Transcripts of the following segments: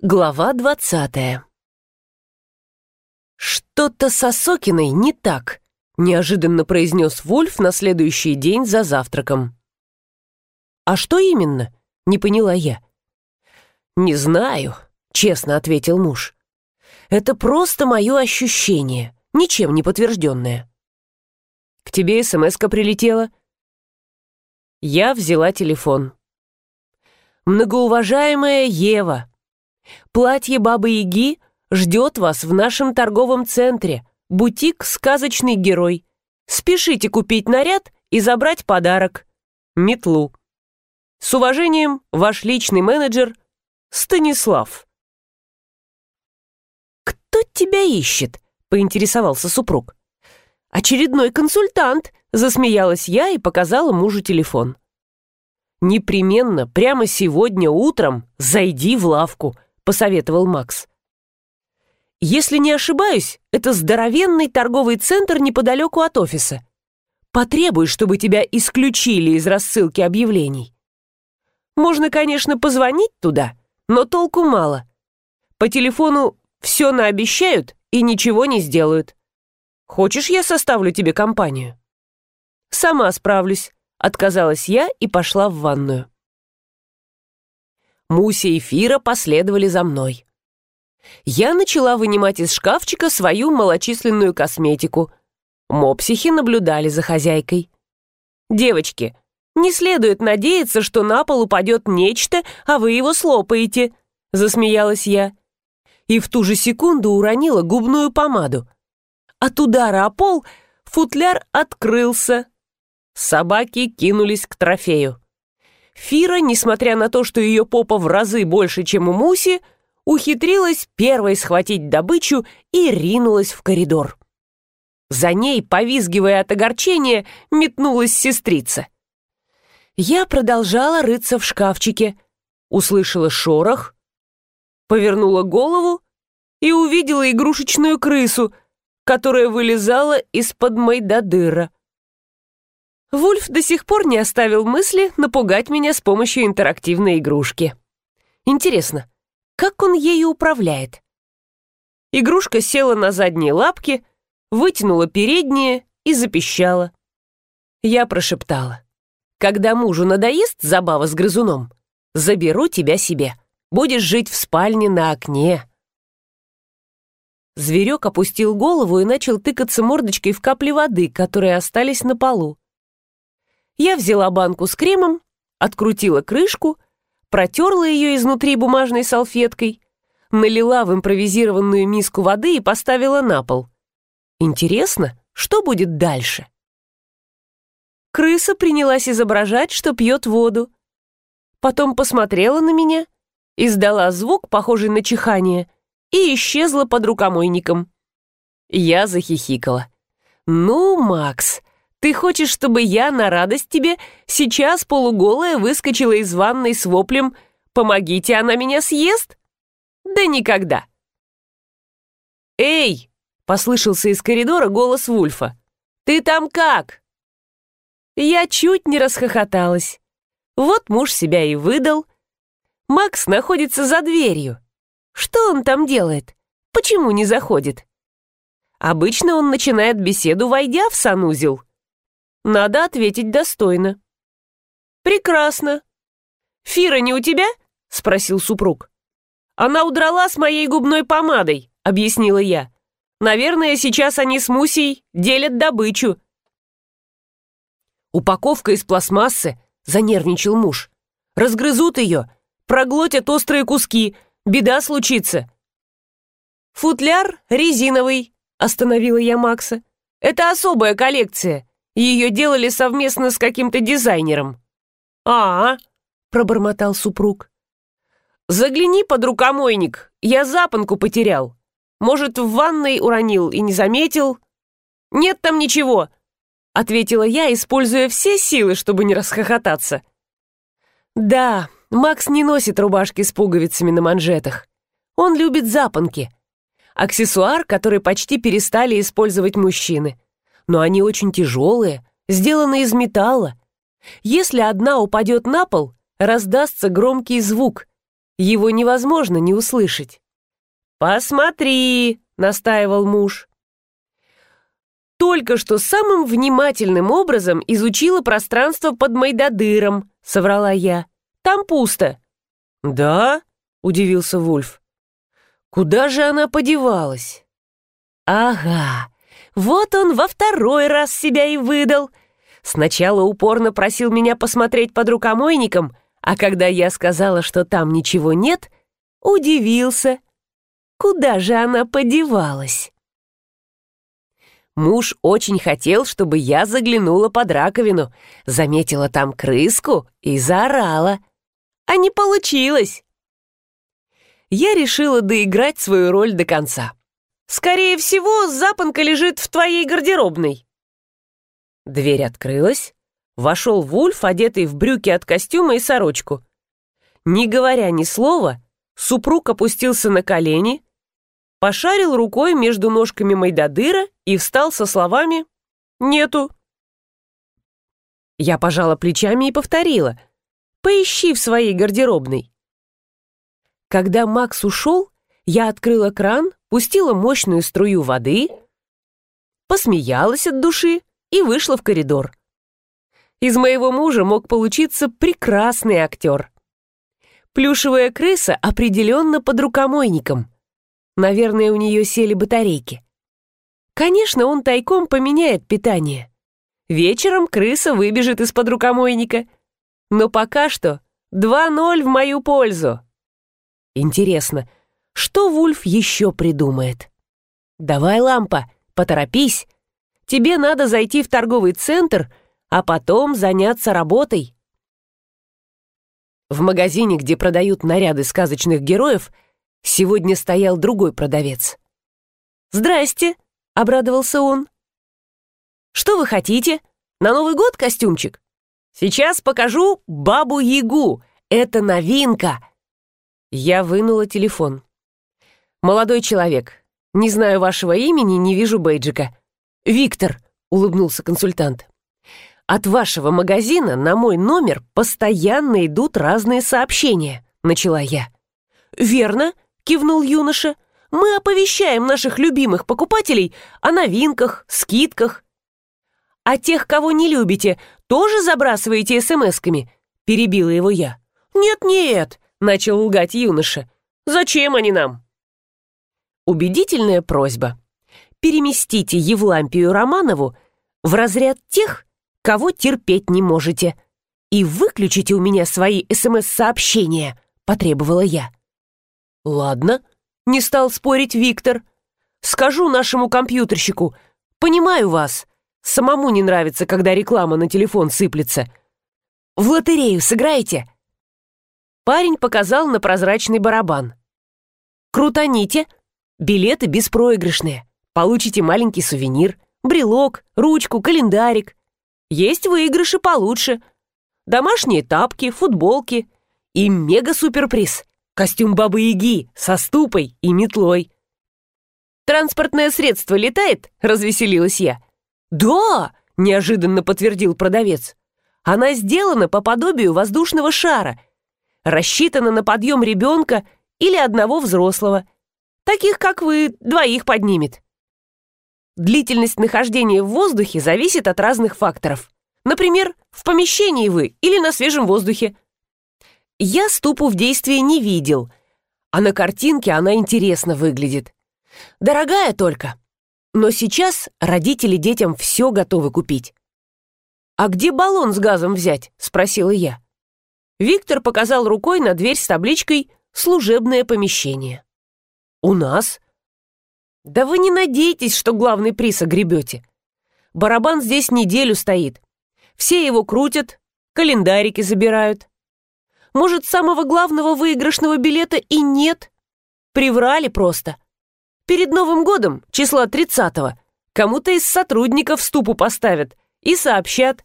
Глава двадцатая «Что-то с Осокиной не так», — неожиданно произнес Вольф на следующий день за завтраком. «А что именно?» — не поняла я. «Не знаю», — честно ответил муж. «Это просто мое ощущение, ничем не подтвержденное». «К тебе смс-ка прилетела?» Я взяла телефон. «Многоуважаемая Ева», Платье Бабы-Яги ждет вас в нашем торговом центре. Бутик «Сказочный герой». Спешите купить наряд и забрать подарок. Метлу. С уважением, ваш личный менеджер Станислав. «Кто тебя ищет?» — поинтересовался супруг. «Очередной консультант», — засмеялась я и показала мужу телефон. «Непременно, прямо сегодня утром зайди в лавку», посоветовал Макс. «Если не ошибаюсь, это здоровенный торговый центр неподалеку от офиса. Потребуй, чтобы тебя исключили из рассылки объявлений. Можно, конечно, позвонить туда, но толку мало. По телефону все наобещают и ничего не сделают. Хочешь, я составлю тебе компанию?» «Сама справлюсь», — отказалась я и пошла в ванную. Муся и Фира последовали за мной. Я начала вынимать из шкафчика свою малочисленную косметику. Мопсихи наблюдали за хозяйкой. «Девочки, не следует надеяться, что на пол упадет нечто, а вы его слопаете», — засмеялась я. И в ту же секунду уронила губную помаду. От удара о пол футляр открылся. Собаки кинулись к трофею. Фира, несмотря на то, что ее попа в разы больше, чем у Муси, ухитрилась первой схватить добычу и ринулась в коридор. За ней, повизгивая от огорчения, метнулась сестрица. Я продолжала рыться в шкафчике, услышала шорох, повернула голову и увидела игрушечную крысу, которая вылезала из-под Майдадыра. Вульф до сих пор не оставил мысли напугать меня с помощью интерактивной игрушки. Интересно, как он ею управляет? Игрушка села на задние лапки, вытянула передние и запищала. Я прошептала. «Когда мужу надоест забава с грызуном, заберу тебя себе. Будешь жить в спальне на окне». Зверек опустил голову и начал тыкаться мордочкой в капли воды, которые остались на полу. Я взяла банку с кремом, открутила крышку, протерла ее изнутри бумажной салфеткой, налила в импровизированную миску воды и поставила на пол. Интересно, что будет дальше? Крыса принялась изображать, что пьет воду. Потом посмотрела на меня, издала звук, похожий на чихание, и исчезла под рукомойником. Я захихикала. «Ну, Макс, ты хочешь, чтобы я, на радость тебе, сейчас полуголая выскочила из ванной с воплем «Помогите, она меня съест»? Да никогда!» «Эй!» — послышался из коридора голос Вульфа. «Ты там как?» Я чуть не расхохоталась. Вот муж себя и выдал. Макс находится за дверью. Что он там делает? Почему не заходит? Обычно он начинает беседу, войдя в санузел. Надо ответить достойно. «Прекрасно. Фира не у тебя?» — спросил супруг. «Она удрала с моей губной помадой», — объяснила я. «Наверное, сейчас они с Мусей делят добычу». «Упаковка из пластмассы», — занервничал муж. «Разгрызут ее, проглотят острые куски, беда случится». «Футляр резиновый», — остановила я Макса. «Это особая коллекция. Ее делали совместно с каким-то дизайнером». «А, -а пробормотал супруг. «Загляни под рукомойник, я запонку потерял. Может, в ванной уронил и не заметил?» «Нет там ничего», — ответила я, используя все силы, чтобы не расхохотаться. «Да, Макс не носит рубашки с пуговицами на манжетах. Он любит запонки. Аксессуар, который почти перестали использовать мужчины но они очень тяжелые, сделаны из металла. Если одна упадет на пол, раздастся громкий звук, Его невозможно не услышать. «Посмотри!» — настаивал муж. «Только что самым внимательным образом изучила пространство под Майдадыром», — соврала я. «Там пусто». «Да?» — удивился Вульф. «Куда же она подевалась?» «Ага, вот он во второй раз себя и выдал. Сначала упорно просил меня посмотреть под рукомойником, а когда я сказала, что там ничего нет, удивился. Куда же она подевалась?» Муж очень хотел, чтобы я заглянула под раковину, заметила там крыску и заорала. А не получилось. Я решила доиграть свою роль до конца. Скорее всего, запонка лежит в твоей гардеробной. Дверь открылась. Вошел Вульф, одетый в брюки от костюма и сорочку. Не говоря ни слова, супруг опустился на колени, пошарил рукой между ножками Майдадыра и встал со словами «Нету». Я пожала плечами и повторила «Поищи в своей гардеробной». Когда Макс ушел, я открыла кран, пустила мощную струю воды, посмеялась от души и вышла в коридор. Из моего мужа мог получиться прекрасный актер. Плюшевая крыса определенно под рукомойником — Наверное, у нее сели батарейки. Конечно, он тайком поменяет питание. Вечером крыса выбежит из-под рукомойника. Но пока что 2-0 в мою пользу. Интересно, что Вульф еще придумает? Давай, лампа, поторопись. Тебе надо зайти в торговый центр, а потом заняться работой. В магазине, где продают наряды сказочных героев, Сегодня стоял другой продавец. «Здрасте!» — обрадовался он. «Что вы хотите? На Новый год костюмчик? Сейчас покажу Бабу-Ягу. Это новинка!» Я вынула телефон. «Молодой человек, не знаю вашего имени, не вижу бейджика». «Виктор», — улыбнулся консультант. «От вашего магазина на мой номер постоянно идут разные сообщения», — начала я. «Верно», кивнул юноша. «Мы оповещаем наших любимых покупателей о новинках, скидках». «А тех, кого не любите, тоже забрасываете смс-ками?» — перебила его я. «Нет-нет», — начал лгать юноша. «Зачем они нам?» Убедительная просьба. Переместите Евлампию Романову в разряд тех, кого терпеть не можете. И выключите у меня свои СМС-сообщения, потребовала я. «Ладно», — не стал спорить Виктор. «Скажу нашему компьютерщику. Понимаю вас. Самому не нравится, когда реклама на телефон сыплется. В лотерею сыграете?» Парень показал на прозрачный барабан. «Крутаните. Билеты беспроигрышные. Получите маленький сувенир, брелок, ручку, календарик. Есть выигрыши получше. Домашние тапки, футболки и мега-суперприз. Костюм бабы-яги со ступой и метлой. «Транспортное средство летает?» — развеселилась я. «Да!» — неожиданно подтвердил продавец. «Она сделана по подобию воздушного шара. Рассчитана на подъем ребенка или одного взрослого. Таких, как вы, двоих поднимет». Длительность нахождения в воздухе зависит от разных факторов. Например, в помещении вы или на свежем воздухе. Я ступу в действии не видел, а на картинке она интересно выглядит. Дорогая только. Но сейчас родители детям все готовы купить. «А где баллон с газом взять?» — спросила я. Виктор показал рукой на дверь с табличкой «Служебное помещение». «У нас?» «Да вы не надейтесь, что главный приз огребете. Барабан здесь неделю стоит. Все его крутят, календарики забирают. Может, самого главного выигрышного билета и нет? Приврали просто. Перед Новым годом, числа 30-го, кому-то из сотрудников ступу поставят и сообщат.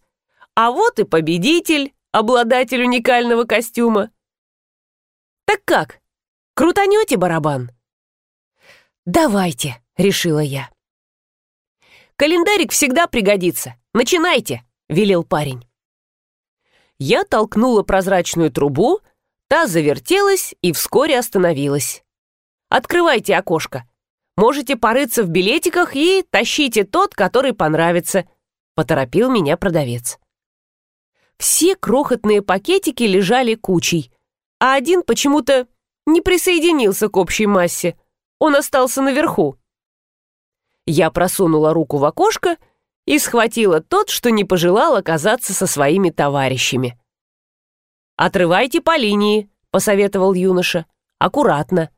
А вот и победитель, обладатель уникального костюма. Так как? Крутанете барабан? «Давайте», — решила я. «Календарик всегда пригодится. Начинайте», — велел парень. Я толкнула прозрачную трубу, Та завертелась и вскоре остановилась. «Открывайте окошко. Можете порыться в билетиках и тащите тот, который понравится», — поторопил меня продавец. Все крохотные пакетики лежали кучей, а один почему-то не присоединился к общей массе. Он остался наверху. Я просунула руку в окошко и схватила тот, что не пожелал оказаться со своими товарищами. «Отрывайте по линии», — посоветовал юноша. «Аккуратно».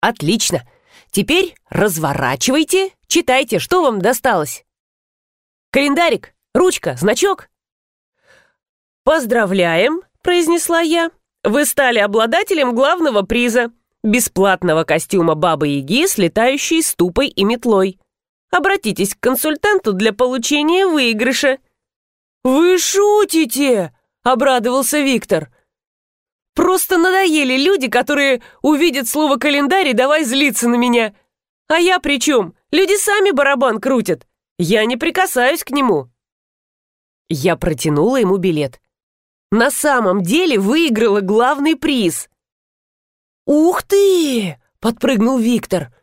«Отлично. Теперь разворачивайте, читайте, что вам досталось». «Календарик, ручка, значок». «Поздравляем», — произнесла я. «Вы стали обладателем главного приза — бесплатного костюма Бабы-Яги с летающей ступой и метлой. Обратитесь к консультанту для получения выигрыша». «Вы шутите!» — обрадовался Виктор. «Просто надоели люди, которые увидят слово «календарь» и давай злиться на меня. А я при чем? Люди сами барабан крутят. Я не прикасаюсь к нему». Я протянула ему билет. На самом деле выиграла главный приз. «Ух ты!» — подпрыгнул Виктор.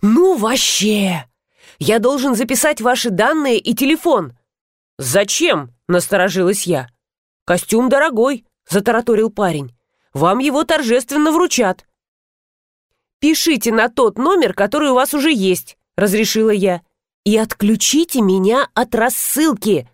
«Ну вообще! Я должен записать ваши данные и телефон». «Зачем?» — насторожилась я. «Костюм дорогой», — затараторил парень. «Вам его торжественно вручат». «Пишите на тот номер, который у вас уже есть», — разрешила я. «И отключите меня от рассылки»,